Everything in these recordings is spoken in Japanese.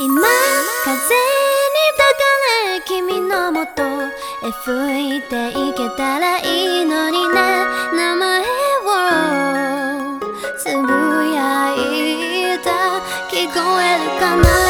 今風に抱かれ君のもと。へ吹いていけたらいいのにね。名前をつぶやいた。聞こえるかな？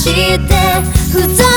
してふざ